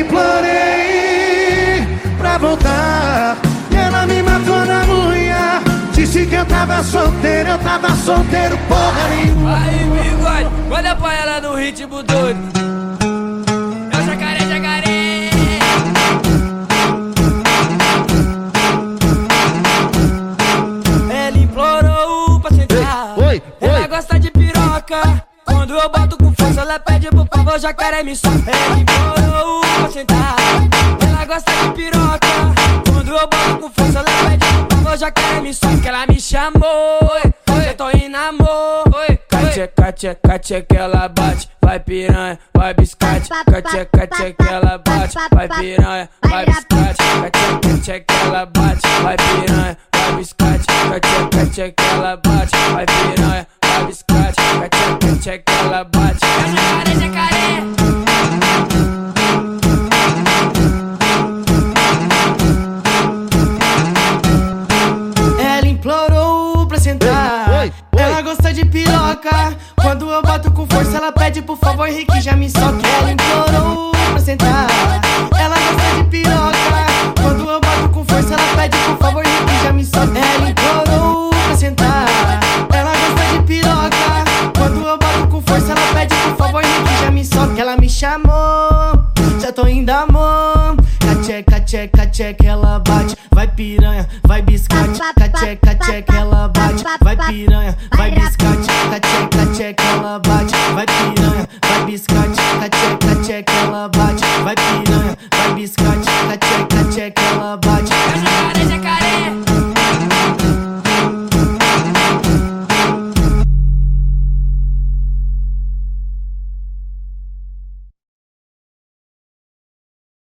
implorei pra voltar. E ela me matou na unha. Disse que eu tava solteiro, eu tava solteiro, porra nenhuma. Aí, bigode, olha pra ela no ritmo doido. É o jacaré, jacaré. Ela implorou pra sentar Oi, oi, Ela gosta de piroca. Quando eu boto com força, ela pede por favor, jacaré me solta Ela implorou gosta de piroca. Quando eu boto com força, ela pede por favor, jacaré me solta Que ela me chamou, eu tô em namoro. Catia, catia, catia que ela bate. Vai piranha, vai biscate. Catia que ela bate. Vai piranha, vai biscate. Catia que ela bate. Vai piranha, vai biscate. Catia que ela bate. Vai piranha, vai biscate. Catia que ela bate. É jacaré, jacaré Ela gosta de piroca. Quando eu bato com força, ela pede por favor, Henrique, já me soque. Ela implorou pra sentar. Ela gosta de piroca. Quando eu bato com força, ela pede por favor, Henrique, já me soque. Ela implorou pra sentar. Ela gosta de piroca. Quando eu bato com força, ela pede por favor, Henrique, já me soque. Ela me chamou, já tô indo amor. Cacheca, tcheca, tcheca, ela bate. Vai piranha, vai biscate. Cacheca, tcheca, ela bate. Vai piranha, vai biscate. Cacheca, tcheca, ela bate. Vai piranha, vai biscate. Cacheca, tcheca, ela bate. Vai piranha, vai biscate.